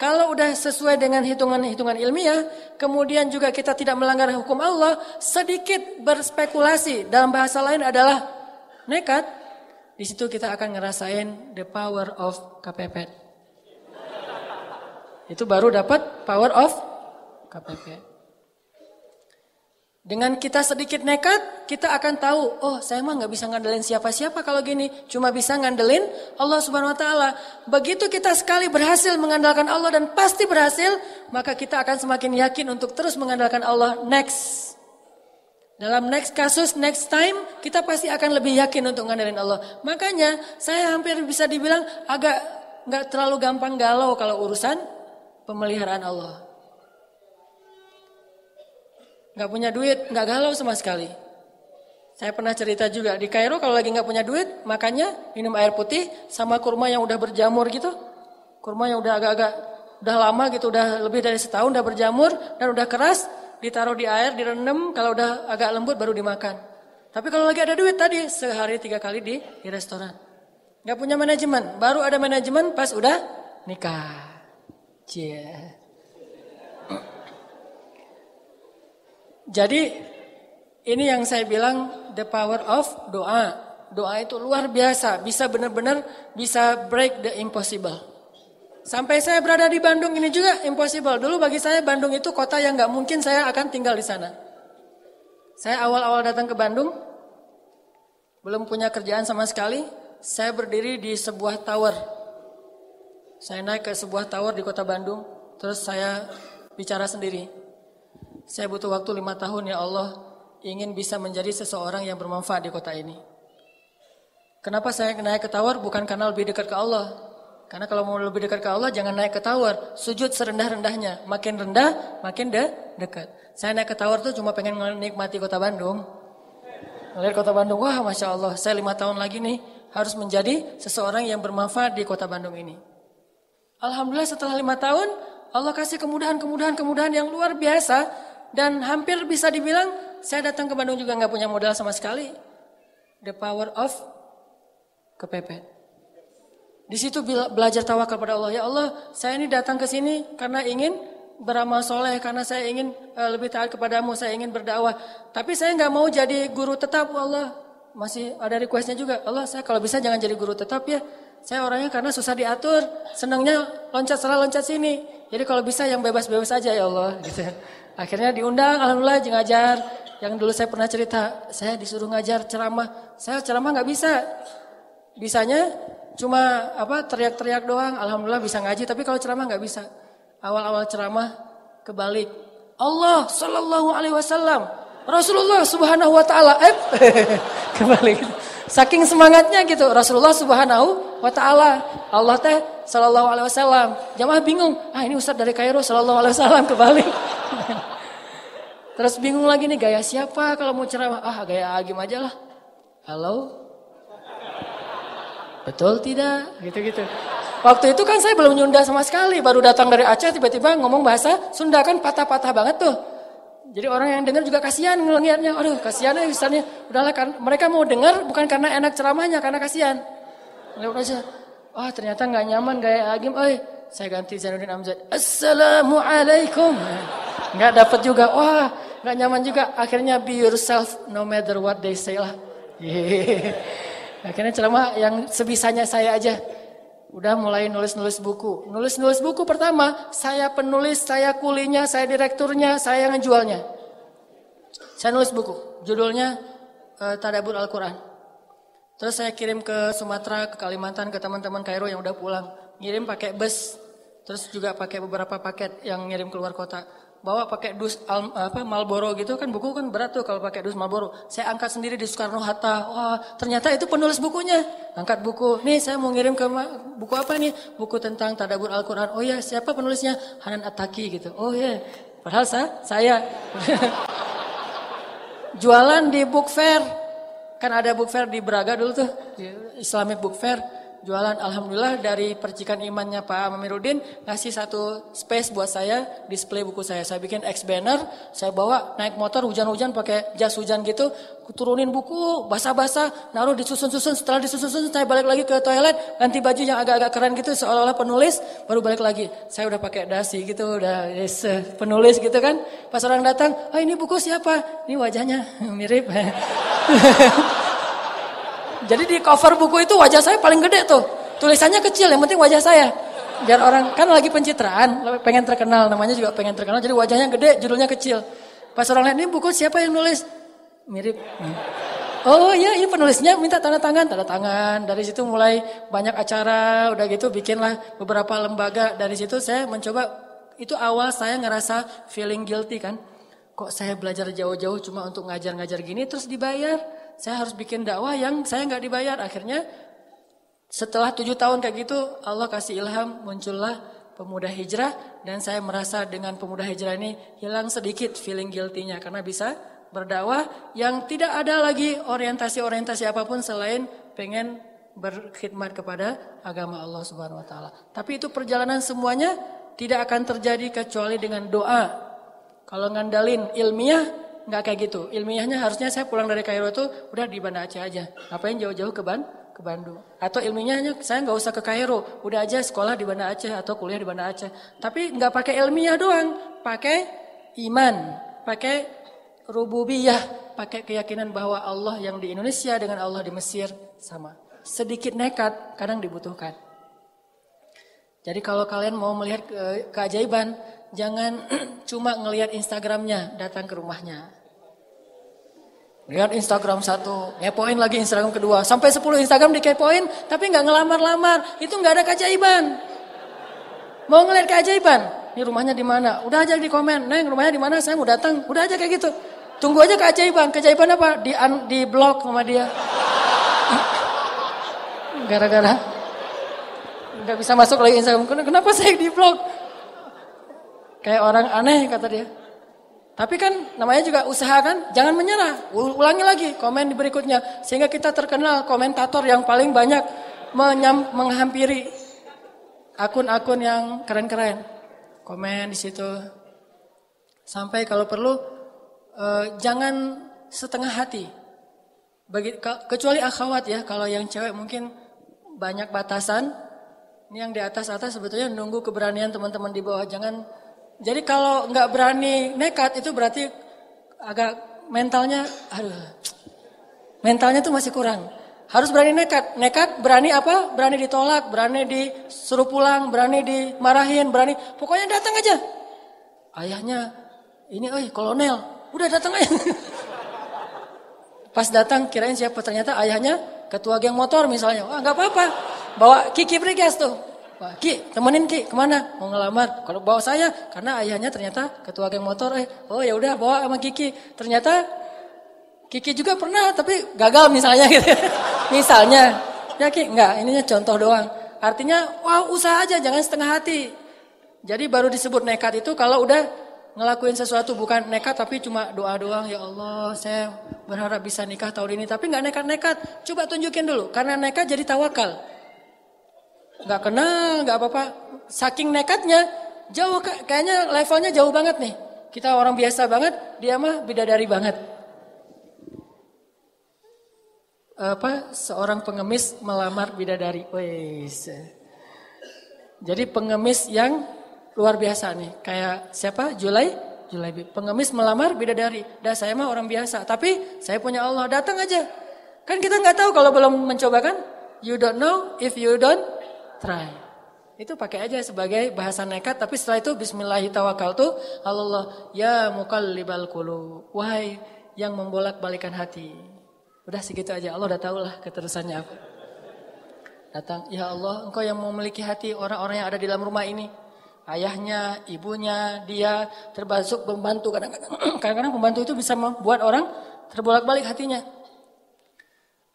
Kalau udah sesuai dengan hitungan-hitungan ilmiah, kemudian juga kita tidak melanggar hukum Allah, sedikit berspekulasi dalam bahasa lain adalah nekat. Di situ kita akan ngerasain the power of kepepet. Itu baru dapat power of kepepet. Dengan kita sedikit nekat, kita akan tahu, oh saya mah nggak bisa ngandelin siapa-siapa kalau gini, cuma bisa ngandelin Allah Subhanahu Wa Taala. Begitu kita sekali berhasil mengandalkan Allah dan pasti berhasil, maka kita akan semakin yakin untuk terus mengandalkan Allah next. Dalam next kasus, next time, kita pasti akan lebih yakin untuk mengandalkan Allah. Makanya saya hampir bisa dibilang agak nggak terlalu gampang galau kalau urusan pemeliharaan Allah. Gak punya duit, gak galau sama sekali. Saya pernah cerita juga di Kairo kalau lagi gak punya duit, makanya minum air putih sama kurma yang udah berjamur gitu. Kurma yang udah agak-agak udah lama gitu, udah lebih dari setahun udah berjamur dan udah keras, ditaruh di air, direndam, kalau udah agak lembut baru dimakan. Tapi kalau lagi ada duit tadi sehari tiga kali di di restoran. Gak punya manajemen, baru ada manajemen pas udah nikah. Cie. Jadi ini yang saya bilang the power of doa. Doa itu luar biasa, bisa benar-benar bisa break the impossible. Sampai saya berada di Bandung ini juga impossible. Dulu bagi saya Bandung itu kota yang nggak mungkin saya akan tinggal di sana. Saya awal-awal datang ke Bandung, belum punya kerjaan sama sekali. Saya berdiri di sebuah tower. Saya naik ke sebuah tower di kota Bandung, terus saya bicara sendiri. Saya butuh waktu lima tahun ya Allah ingin bisa menjadi seseorang yang bermanfaat di kota ini. Kenapa saya naik ke tower? Bukan karena lebih dekat ke Allah. Karena kalau mau lebih dekat ke Allah jangan naik ke tower. Sujud serendah-rendahnya. Makin rendah makin de dekat. Saya naik ke tower tuh cuma pengen menikmati kota Bandung. Melihat kota Bandung, wah Masya Allah saya lima tahun lagi nih harus menjadi seseorang yang bermanfaat di kota Bandung ini. Alhamdulillah setelah lima tahun Allah kasih kemudahan-kemudahan-kemudahan yang luar biasa dan hampir bisa dibilang saya datang ke Bandung juga nggak punya modal sama sekali. The power of kepepet. Di situ belajar tawakal pada Allah. Ya Allah, saya ini datang ke sini karena ingin beramal soleh, karena saya ingin uh, lebih taat kepadamu, saya ingin berdakwah. Tapi saya nggak mau jadi guru tetap, Allah. Masih ada requestnya juga. Allah, saya kalau bisa jangan jadi guru tetap ya. Saya orangnya karena susah diatur, senangnya loncat sana loncat sini. Jadi kalau bisa yang bebas-bebas aja ya Allah. [laughs] Gitu. Akhirnya diundang, alhamdulillah ngajar. Yang dulu saya pernah cerita, saya disuruh ngajar ceramah. Saya ceramah nggak bisa. Bisanya cuma apa teriak-teriak doang. Alhamdulillah bisa ngaji, tapi kalau ceramah nggak bisa. Awal-awal ceramah kebalik. Allah Shallallahu Alaihi Wasallam, Rasulullah Subhanahu Wa Taala. Eh, [laughs] kebalik. Saking semangatnya gitu Rasulullah Subhanahu wa taala. Allah teh sallallahu alaihi wasallam. Jamaah bingung, ah ini ustaz dari Kairo sallallahu alaihi wasallam kebalik. [laughs] Terus bingung lagi nih gaya siapa kalau mau ceramah? Ah gaya Agim aja lah. Halo? Betul tidak? Gitu-gitu. Waktu itu kan saya belum Nyunda sama sekali, baru datang dari Aceh tiba-tiba ngomong bahasa Sunda kan patah-patah banget tuh. Jadi orang yang dengar juga kasihan ngelihatnya, aduh kasihan ya misalnya, udahlah kan mereka mau dengar bukan karena enak ceramahnya, karena kasihan. Lewat aja, wah oh, ternyata nggak nyaman gaya Agim, oi saya ganti Zainuddin Amzad, Assalamualaikum. Nggak dapat juga, wah nggak nyaman juga. Akhirnya be yourself no matter what they say lah. Akhirnya ceramah yang sebisanya saya aja. Udah mulai nulis-nulis buku. Nulis-nulis buku pertama, saya penulis, saya kulinya, saya direkturnya, saya ngejualnya. Saya nulis buku, judulnya uh, Tadabur Al-Quran. Terus saya kirim ke Sumatera, ke Kalimantan, ke teman-teman Kairo yang udah pulang. Ngirim pakai bus, terus juga pakai beberapa paket yang ngirim keluar kota bawa pakai dus al, apa Malboro gitu kan buku kan berat tuh kalau pakai dus Malboro. Saya angkat sendiri di Soekarno Hatta. Wah, ternyata itu penulis bukunya. Angkat buku. Nih saya mau ngirim ke buku apa nih? Buku tentang tadabur Al-Qur'an. Oh ya, siapa penulisnya? Hanan Ataki gitu. Oh ya. Padahal saya saya [laughs] jualan di book fair. Kan ada book fair di Braga dulu tuh, Islamic book fair jualan alhamdulillah dari percikan imannya Pak Amiruddin ngasih satu space buat saya display buku saya. Saya bikin X banner, saya bawa naik motor hujan-hujan pakai jas hujan gitu, turunin buku basah-basah, naruh disusun-susun. Setelah disusun-susun saya balik lagi ke toilet, ganti baju yang agak-agak keren gitu seolah-olah penulis, baru balik lagi. Saya udah pakai dasi gitu, udah yes, penulis gitu kan. Pas orang datang, "Ah, ini buku siapa?" Ini wajahnya [laughs] mirip. [laughs] Jadi di cover buku itu wajah saya paling gede tuh. Tulisannya kecil, yang penting wajah saya. Biar orang kan lagi pencitraan, pengen terkenal, namanya juga pengen terkenal. Jadi wajahnya gede, judulnya kecil. Pas orang lihat ini buku siapa yang nulis? Mirip. Oh iya, ini penulisnya minta tanda tangan, tanda tangan. Dari situ mulai banyak acara, udah gitu bikinlah beberapa lembaga. Dari situ saya mencoba, itu awal saya ngerasa feeling guilty kan. Kok saya belajar jauh-jauh cuma untuk ngajar-ngajar gini terus dibayar saya harus bikin dakwah yang saya nggak dibayar. Akhirnya setelah tujuh tahun kayak gitu, Allah kasih ilham, muncullah pemuda hijrah. Dan saya merasa dengan pemuda hijrah ini hilang sedikit feeling guilty-nya. Karena bisa berdakwah yang tidak ada lagi orientasi-orientasi apa pun selain pengen berkhidmat kepada agama Allah Subhanahu wa taala. Tapi itu perjalanan semuanya tidak akan terjadi kecuali dengan doa. Kalau ngandalin ilmiah nggak kayak gitu. Ilmiahnya harusnya saya pulang dari Kairo tuh udah di Banda Aceh aja. Ngapain jauh-jauh ke Ban ke Bandung. Atau ilmiahnya saya nggak usah ke Kairo, udah aja sekolah di Banda Aceh atau kuliah di Banda Aceh. Tapi nggak pakai ilmiah doang, pakai iman, pakai rububiyah, pakai keyakinan bahwa Allah yang di Indonesia dengan Allah di Mesir sama. Sedikit nekat kadang dibutuhkan. Jadi kalau kalian mau melihat ke keajaiban, jangan [clears throat] cuma ngelihat Instagramnya, datang ke rumahnya. Lihat Instagram satu, ngepoin lagi Instagram kedua. Sampai 10 Instagram dikepoin, tapi nggak ngelamar-lamar. Itu nggak ada keajaiban. Mau ngeliat keajaiban? Ini rumahnya di mana? Udah aja di komen. Neng, rumahnya di mana? Saya mau datang. Udah aja kayak gitu. Tunggu aja keajaiban. Keajaiban apa? Di di blok sama dia. [laughs] Gara-gara nggak bisa masuk lagi Instagram. Kenapa saya di blok? Kayak orang aneh kata dia. Tapi kan namanya juga usaha kan, jangan menyerah. Ulangi lagi komen di berikutnya sehingga kita terkenal komentator yang paling banyak menyam, menghampiri akun-akun yang keren-keren. Komen di situ. Sampai kalau perlu uh, jangan setengah hati. Bagi, kecuali akhwat ya, kalau yang cewek mungkin banyak batasan. Ini yang di atas-atas sebetulnya nunggu keberanian teman-teman di bawah. Jangan jadi kalau nggak berani nekat itu berarti agak mentalnya, aduh, mentalnya tuh masih kurang. Harus berani nekat. Nekat berani apa? Berani ditolak, berani disuruh pulang, berani dimarahin, berani. Pokoknya datang aja. Ayahnya ini, oi kolonel, udah datang aja. Pas datang kirain siapa? Ternyata ayahnya ketua geng motor misalnya. Wah nggak apa-apa. Bawa Kiki Briges tuh. Wah, Ki, temenin Ki, ke mana? Mau ngelamar. Kalau bawa saya, karena ayahnya ternyata ketua geng motor. Eh, oh ya udah bawa sama Kiki. Ternyata Kiki juga pernah, tapi gagal misalnya gitu. [laughs] misalnya, ya Ki, enggak, ininya contoh doang. Artinya, wah usaha aja, jangan setengah hati. Jadi baru disebut nekat itu kalau udah ngelakuin sesuatu bukan nekat tapi cuma doa doang ya Allah saya berharap bisa nikah tahun ini tapi nggak nekat-nekat coba tunjukin dulu karena nekat jadi tawakal nggak kenal, nggak apa-apa. Saking nekatnya, jauh kayaknya levelnya jauh banget nih. Kita orang biasa banget, dia mah bidadari banget. Apa? Seorang pengemis melamar bidadari. Wes. Jadi pengemis yang luar biasa nih. Kayak siapa? Julai? Julai. Pengemis melamar bidadari. Dah saya mah orang biasa. Tapi saya punya Allah. Datang aja. Kan kita nggak tahu kalau belum mencoba kan? You don't know if you don't try. Itu pakai aja sebagai bahasa nekat, tapi setelah itu bismillahirrahmanirrahim. Allah ya mukallibal qulub. Wahai yang membolak-balikan hati. Udah segitu aja. Allah udah tahu lah keterusannya apa. Datang, ya Allah, engkau yang memiliki hati orang-orang yang ada di dalam rumah ini. Ayahnya, ibunya, dia termasuk pembantu. Kadang-kadang, [clears throat] kadang-kadang pembantu itu bisa membuat orang terbolak-balik hatinya.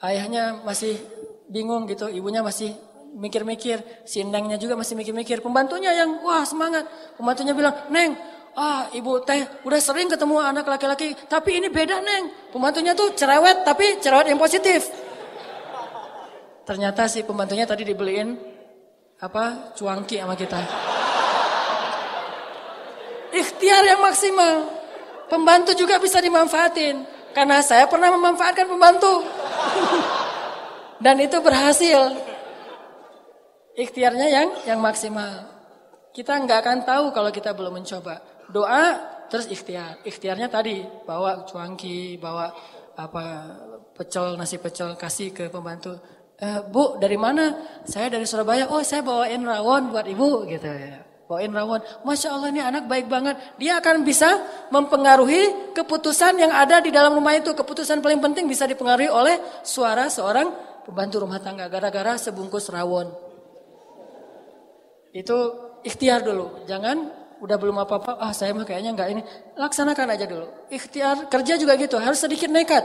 Ayahnya masih bingung gitu, ibunya masih mikir-mikir, si Nengnya juga masih mikir-mikir. Pembantunya yang wah semangat. Pembantunya bilang, Neng, ah ibu teh udah sering ketemu anak laki-laki, tapi ini beda Neng. Pembantunya tuh cerewet, tapi cerewet yang positif. Ternyata si pembantunya tadi dibeliin apa cuangki sama kita. Ikhtiar yang maksimal. Pembantu juga bisa dimanfaatin. Karena saya pernah memanfaatkan pembantu. [laughs] Dan itu berhasil. Ikhtiarnya yang yang maksimal. Kita nggak akan tahu kalau kita belum mencoba. Doa terus ikhtiar. Ikhtiarnya tadi bawa cuangki, bawa apa pecel nasi pecel kasih ke pembantu. E, bu dari mana? Saya dari Surabaya. Oh saya bawain rawon buat ibu gitu ya. Bawain rawon. Masya Allah ini anak baik banget. Dia akan bisa mempengaruhi keputusan yang ada di dalam rumah itu. Keputusan paling penting bisa dipengaruhi oleh suara seorang pembantu rumah tangga. Gara-gara sebungkus rawon. Itu ikhtiar dulu. Jangan udah belum apa-apa, ah saya mah kayaknya enggak ini. Laksanakan aja dulu. Ikhtiar kerja juga gitu, harus sedikit nekat.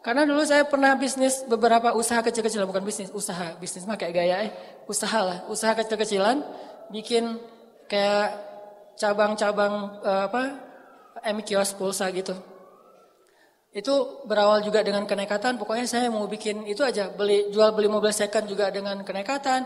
Karena dulu saya pernah bisnis beberapa usaha kecil-kecilan, bukan bisnis, usaha. Bisnis mah kayak gaya eh, usaha lah. Usaha kecil-kecilan, bikin kayak cabang-cabang uh, apa, M pulsa gitu. Itu berawal juga dengan kenekatan, pokoknya saya mau bikin itu aja, beli jual beli mobil second juga dengan kenekatan,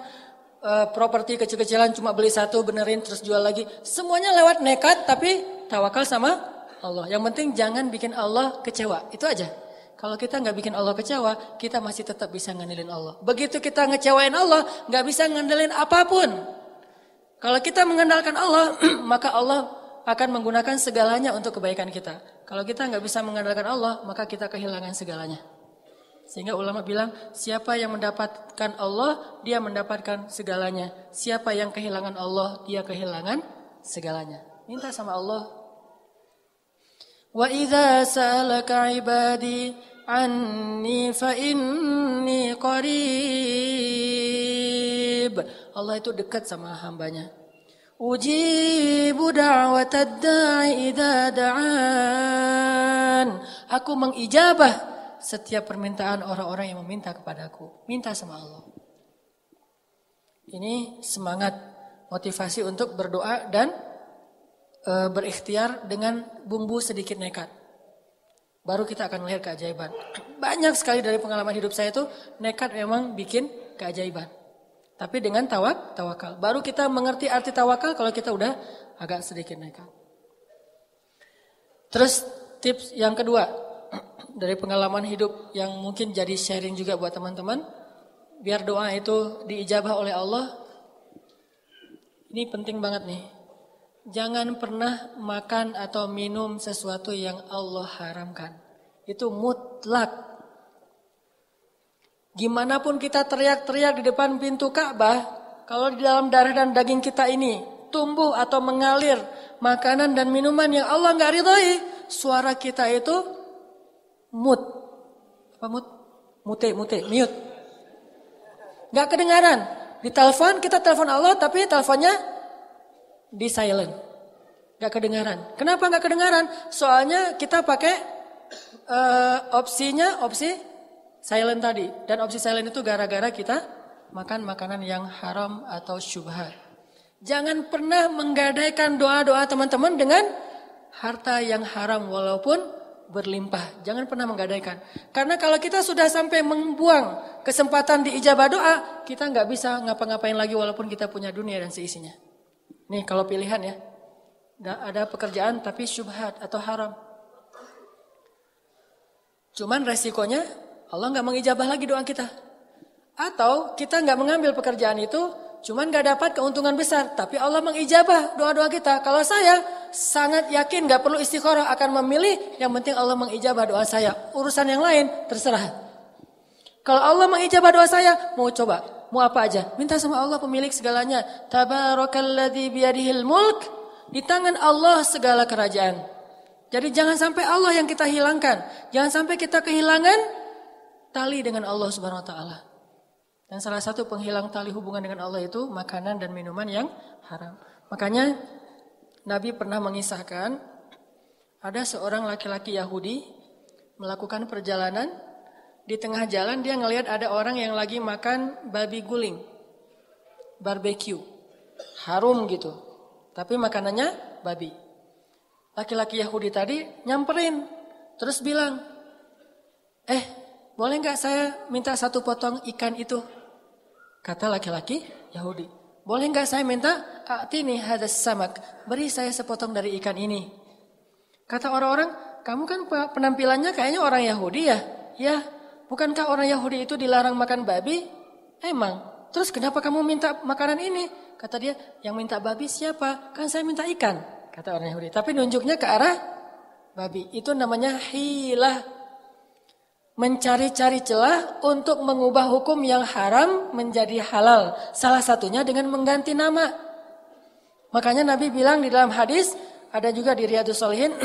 uh, properti kecil-kecilan cuma beli satu benerin terus jual lagi. Semuanya lewat nekat tapi tawakal sama Allah. Yang penting jangan bikin Allah kecewa. Itu aja. Kalau kita nggak bikin Allah kecewa, kita masih tetap bisa ngandelin Allah. Begitu kita ngecewain Allah, nggak bisa ngandelin apa pun. Kalau kita mengandalkan Allah, [clears throat] maka Allah akan menggunakan segalanya untuk kebaikan kita. Kalau kita nggak bisa mengandalkan Allah, maka kita kehilangan segalanya. Sehingga ulama bilang, siapa yang mendapatkan Allah, dia mendapatkan segalanya. Siapa yang kehilangan Allah, dia kehilangan segalanya. Minta sama Allah. Wa idza sa'alaka ibadi anni fa inni qarib. Allah itu dekat sama hambanya. Ujibu da'watad da'i idza da'an. Aku mengijabah setiap permintaan orang-orang yang meminta kepadaku. Minta sama Allah. Ini semangat motivasi untuk berdoa dan e, berikhtiar dengan bumbu sedikit nekat. Baru kita akan melihat keajaiban. Banyak sekali dari pengalaman hidup saya itu nekat memang bikin keajaiban. Tapi dengan tawak, tawakal. Baru kita mengerti arti tawakal kalau kita udah agak sedikit nekat. Terus tips yang kedua, dari pengalaman hidup yang mungkin jadi sharing juga buat teman-teman. Biar doa itu diijabah oleh Allah. Ini penting banget nih. Jangan pernah makan atau minum sesuatu yang Allah haramkan. Itu mutlak. Gimana pun kita teriak-teriak di depan pintu Ka'bah, kalau di dalam darah dan daging kita ini tumbuh atau mengalir makanan dan minuman yang Allah nggak ridhoi, suara kita itu mut. Apa mut? Mute, mute, mute. Gak kedengaran. Di telepon kita telepon Allah tapi teleponnya di silent. Gak kedengaran. Kenapa gak kedengaran? Soalnya kita pakai uh, opsinya opsi silent tadi. Dan opsi silent itu gara-gara kita makan makanan yang haram atau syubhat. Jangan pernah menggadaikan doa-doa teman-teman dengan harta yang haram walaupun berlimpah. Jangan pernah menggadaikan. Karena kalau kita sudah sampai membuang kesempatan di ijabah doa, kita nggak bisa ngapa-ngapain lagi walaupun kita punya dunia dan seisinya. Nih kalau pilihan ya, ada pekerjaan tapi syubhat atau haram. Cuman resikonya Allah nggak mengijabah lagi doa kita. Atau kita nggak mengambil pekerjaan itu, cuman nggak dapat keuntungan besar, tapi Allah mengijabah doa-doa kita. Kalau saya sangat yakin nggak perlu istikharah akan memilih, yang penting Allah mengijabah doa saya. Urusan yang lain terserah. Kalau Allah mengijabah doa saya, mau coba, mau apa aja, minta sama Allah pemilik segalanya. Tabarakalladzi biyadihil mulk, di tangan Allah segala kerajaan. Jadi jangan sampai Allah yang kita hilangkan, jangan sampai kita kehilangan tali dengan Allah Subhanahu wa taala. Dan salah satu penghilang tali hubungan dengan Allah itu makanan dan minuman yang haram. Makanya Nabi pernah mengisahkan ada seorang laki-laki Yahudi melakukan perjalanan di tengah jalan dia ngelihat ada orang yang lagi makan babi guling. Barbecue. Harum gitu. Tapi makanannya babi. Laki-laki Yahudi tadi nyamperin terus bilang, "Eh, boleh nggak saya minta satu potong ikan itu?" Kata laki-laki Yahudi. Boleh nggak saya minta atini hadas samak. Beri saya sepotong dari ikan ini. Kata orang-orang, kamu kan penampilannya kayaknya orang Yahudi ya? Ya, bukankah orang Yahudi itu dilarang makan babi? Emang. Terus kenapa kamu minta makanan ini? Kata dia, yang minta babi siapa? Kan saya minta ikan. Kata orang Yahudi. Tapi nunjuknya ke arah babi. Itu namanya hilah mencari-cari celah untuk mengubah hukum yang haram menjadi halal. Salah satunya dengan mengganti nama. Makanya Nabi bilang di dalam hadis, ada juga di Riyadus Salihin, [clears throat]